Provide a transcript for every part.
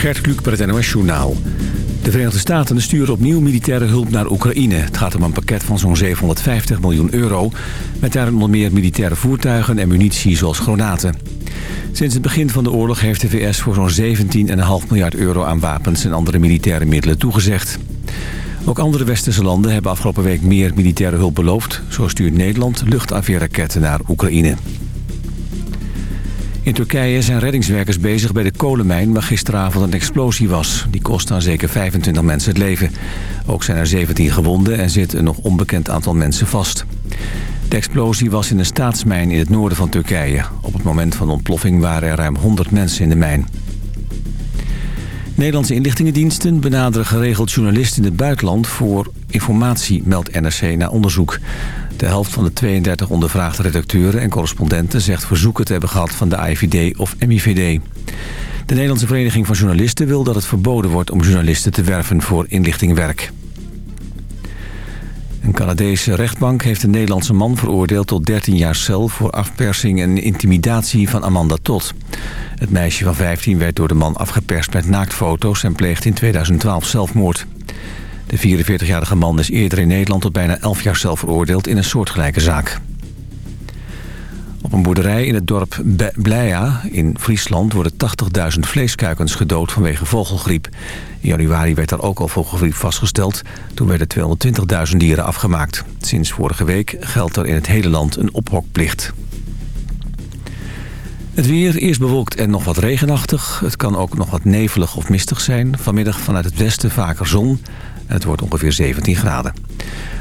Gert Kluk bij het NOS Journaal. De Verenigde Staten sturen opnieuw militaire hulp naar Oekraïne. Het gaat om een pakket van zo'n 750 miljoen euro... met daarin onder meer militaire voertuigen en munitie zoals granaten. Sinds het begin van de oorlog heeft de VS voor zo'n 17,5 miljard euro aan wapens... en andere militaire middelen toegezegd. Ook andere westerse landen hebben afgelopen week meer militaire hulp beloofd. Zo stuurt Nederland luchtafweerraketten naar Oekraïne. In Turkije zijn reddingswerkers bezig bij de kolenmijn waar gisteravond een explosie was. Die kostte aan zeker 25 mensen het leven. Ook zijn er 17 gewonden en zit een nog onbekend aantal mensen vast. De explosie was in een staatsmijn in het noorden van Turkije. Op het moment van de ontploffing waren er ruim 100 mensen in de mijn. Nederlandse inlichtingendiensten benaderen geregeld journalisten in het buitenland voor informatie, meldt NRC na onderzoek. De helft van de 32 ondervraagde redacteuren en correspondenten zegt verzoeken te hebben gehad van de AIVD of MIVD. De Nederlandse Vereniging van Journalisten wil dat het verboden wordt om journalisten te werven voor inlichtingwerk. Een Canadese rechtbank heeft een Nederlandse man veroordeeld tot 13 jaar cel... voor afpersing en intimidatie van Amanda Tot. Het meisje van 15 werd door de man afgeperst met naaktfoto's... en pleegde in 2012 zelfmoord. De 44-jarige man is eerder in Nederland tot bijna 11 jaar cel veroordeeld... in een soortgelijke zaak. Op een boerderij in het dorp Bleia in Friesland worden 80.000 vleeskuikens gedood vanwege vogelgriep. In januari werd daar ook al vogelgriep vastgesteld. Toen werden 220.000 dieren afgemaakt. Sinds vorige week geldt er in het hele land een ophokplicht. Het weer, eerst bewolkt en nog wat regenachtig. Het kan ook nog wat nevelig of mistig zijn. Vanmiddag vanuit het westen vaker zon. En het wordt ongeveer 17 graden.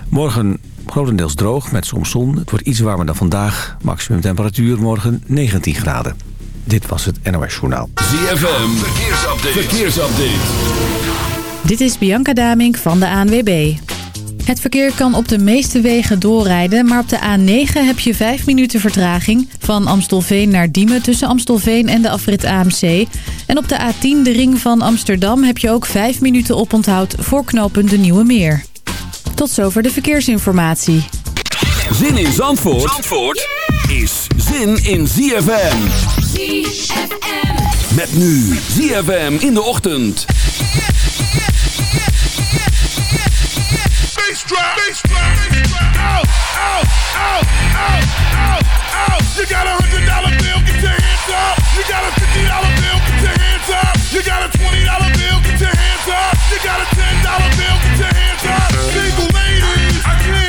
Morgen grotendeels droog met soms zon. Het wordt iets warmer dan vandaag. Maximum temperatuur morgen 19 graden. Dit was het NOS Journaal. ZFM, verkeersupdate. verkeersupdate. Dit is Bianca Damink van de ANWB. Het verkeer kan op de meeste wegen doorrijden, maar op de A9 heb je 5 minuten vertraging. Van Amstelveen naar Diemen tussen Amstelveen en de afrit AMC. En op de A10, de ring van Amsterdam, heb je ook 5 minuten oponthoud voor knooppunt de Nieuwe Meer. Tot zover de verkeersinformatie. Zin in Zandvoort, Zandvoort is zin in ZFM. ZFM. Met nu ZFM in de ochtend. Drop, bass drop. Out, out, out, out, out, out. You got a hundred dollar bill, get your hands up. You got a fifty dollar bill, get your hands up. You got a twenty dollar bill, get your hands up. You got a ten dollar bill, get your hands up. Single ladies, I can't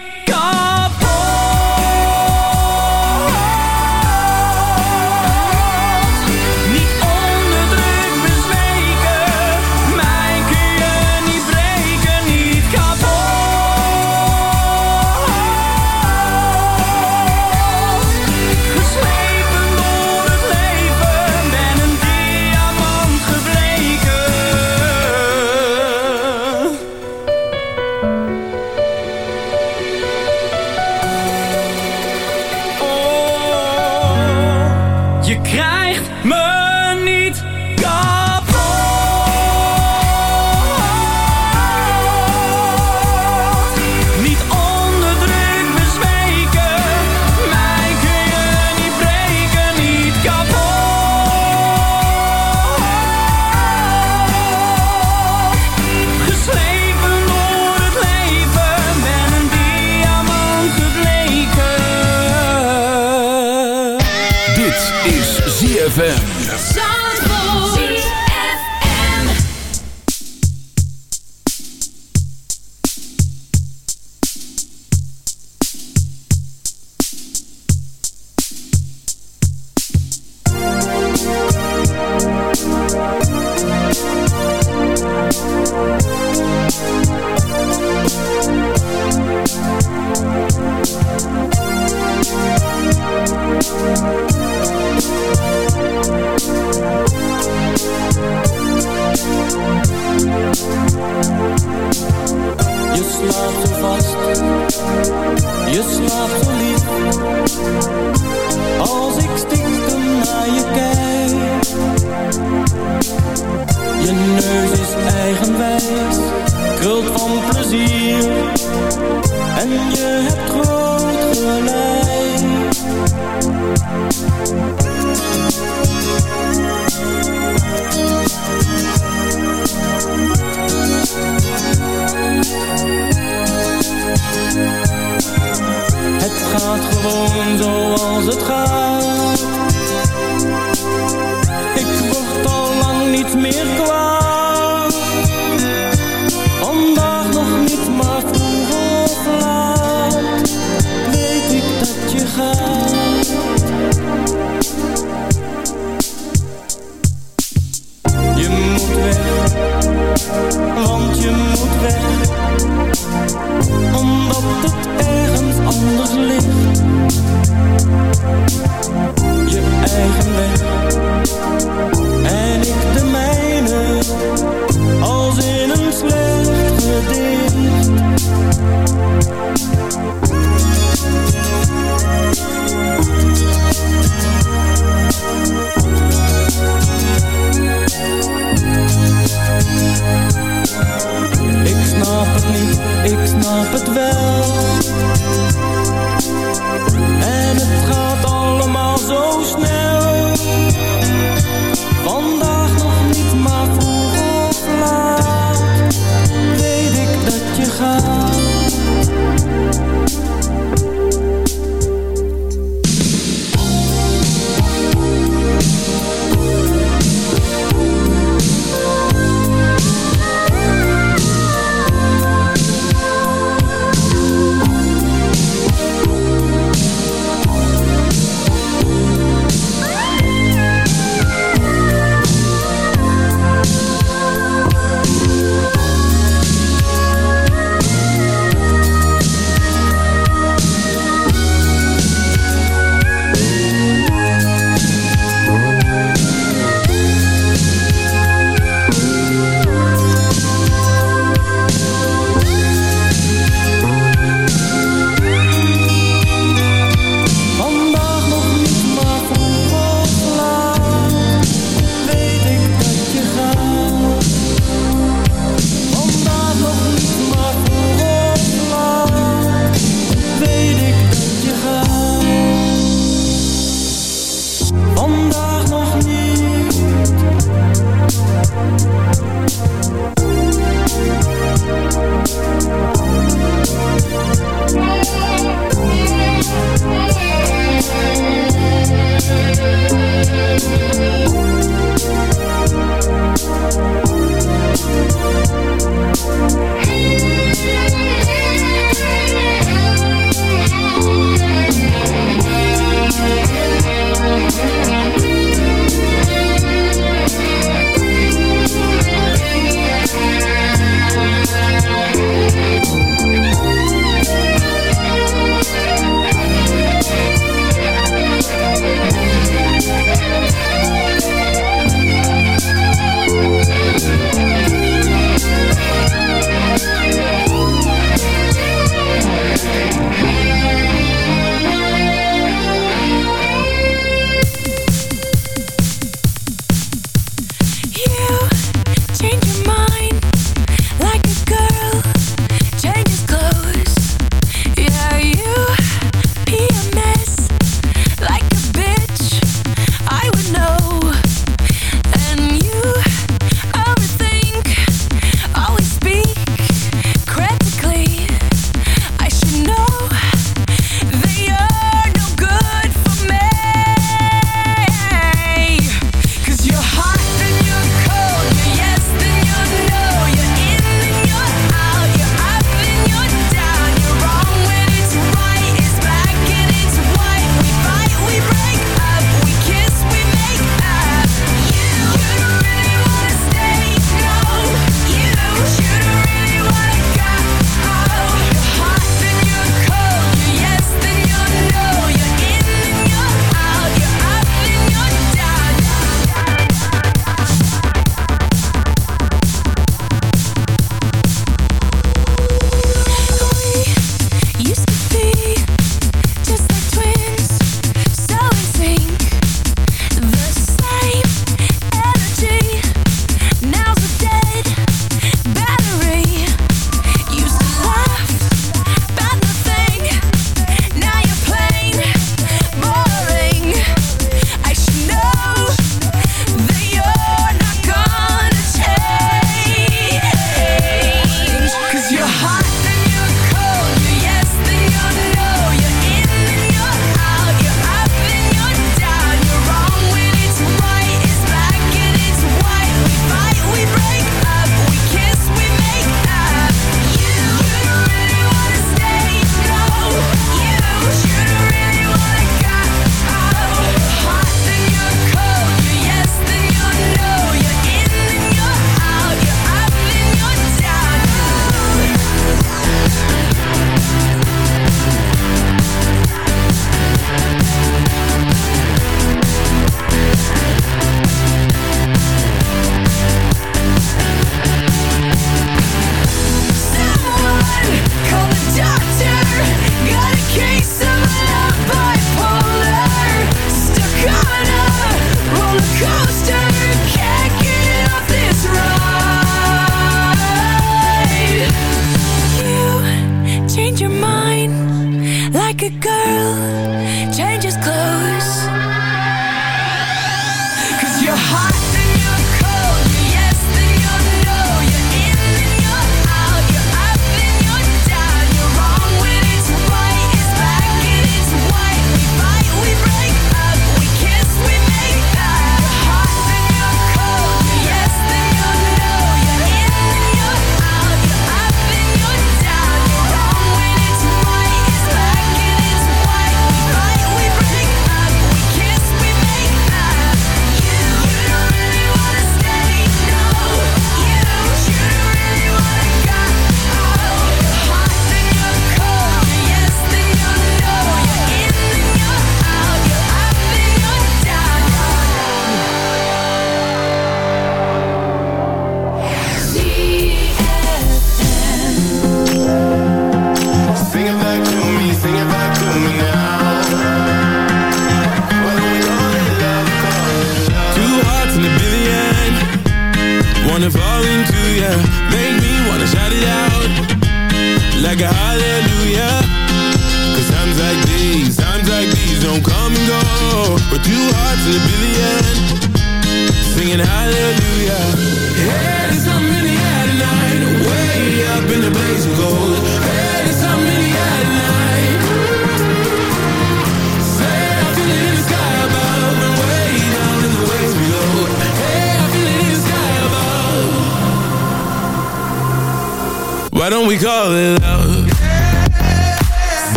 Why don't we call it love?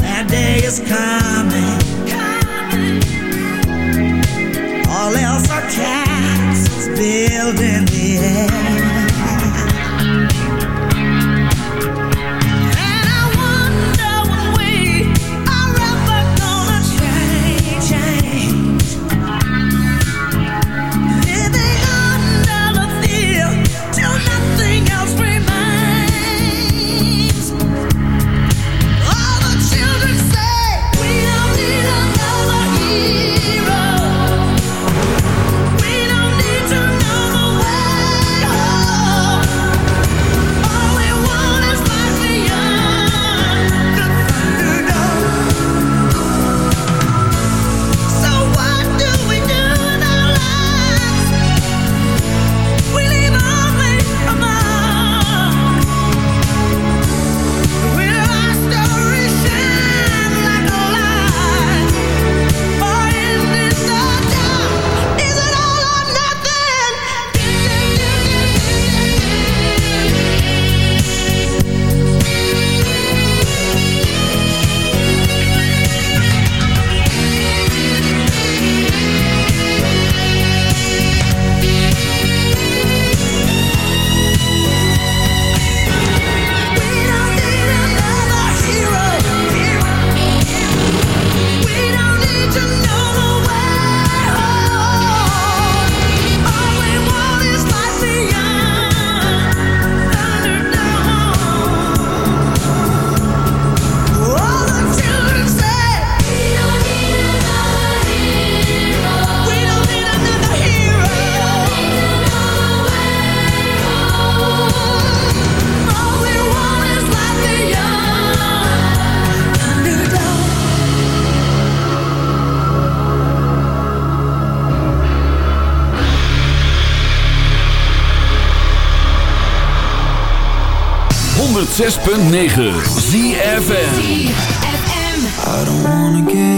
That day is coming. 106.9 ZFM I don't wanna get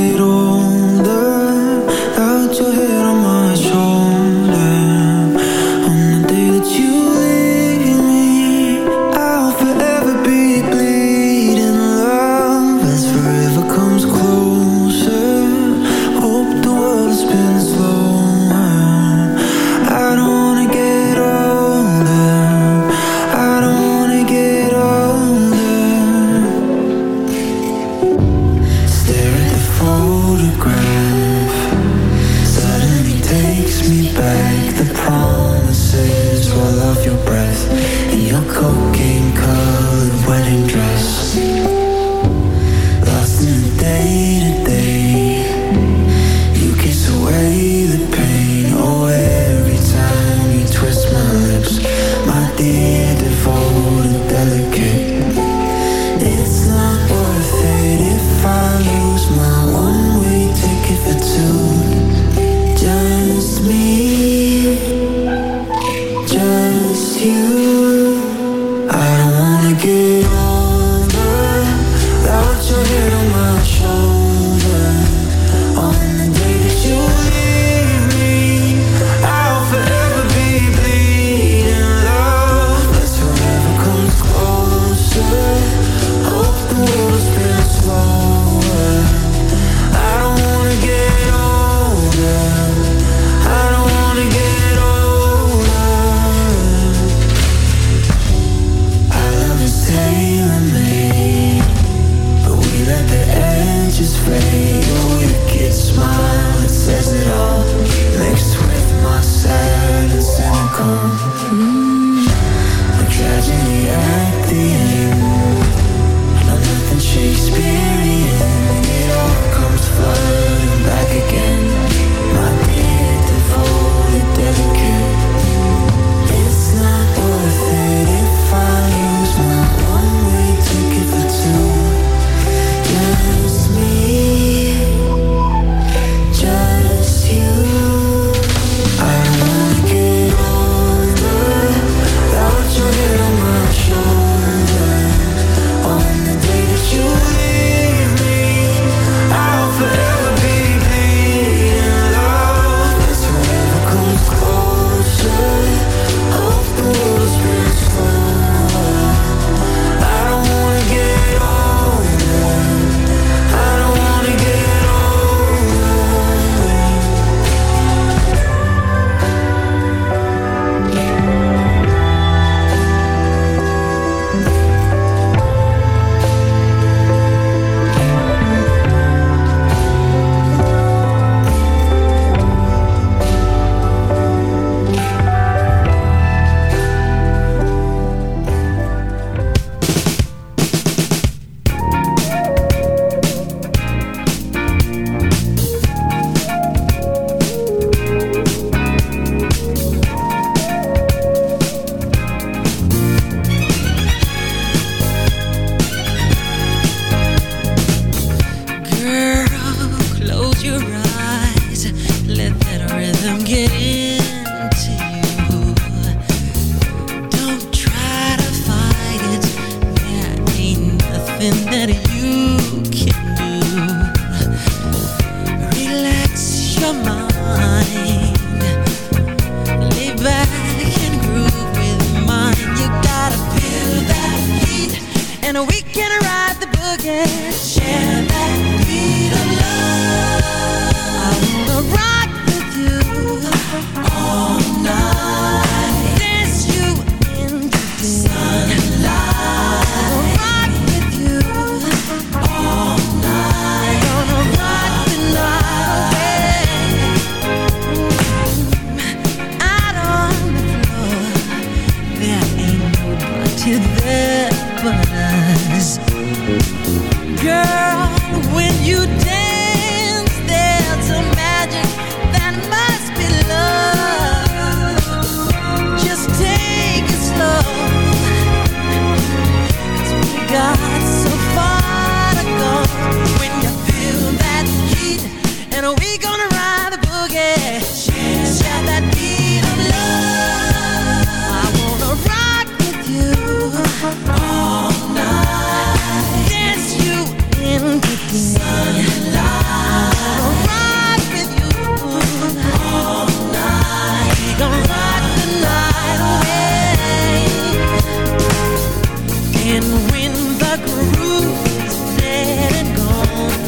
And when the groove, dead and gone.